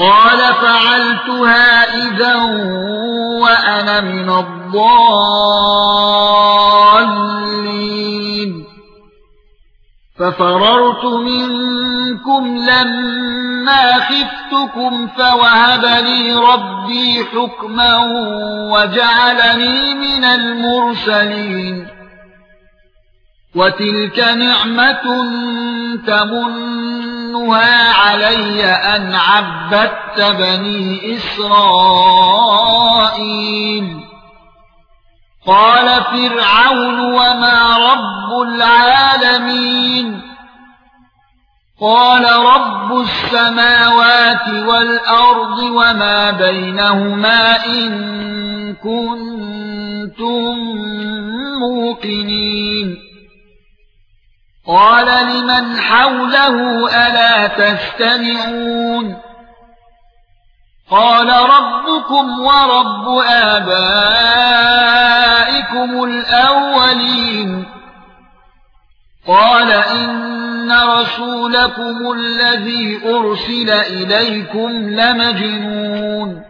قال فعلتها إذا وأنا من الضالين. ففررت منكم لما خفتكم فوهب لي ربي حكما وجعلني من المرسلين. وتلك نعمة تمنها علي أن عبدت بني إسرائيل. قال فرعون وما رب العالمين. قال رب السماوات والأرض وما بينهما إن كنتم موقنين. قال لمن حوله ألا تستمعون قال ربكم ورب آبائكم الأولين قال إن رسولكم الذي أرسل إليكم لمجنون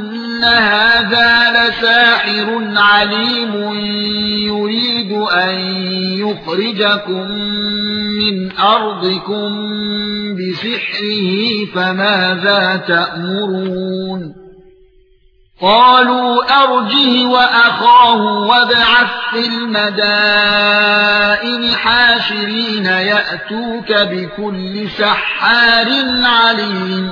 إن هذا لساحر عليم يريد أن يخرجكم من أرضكم بسحره فماذا تأمرون قالوا أرجه وأخاه وابعث في المدائن حاشرين يأتوك بكل سحار عليم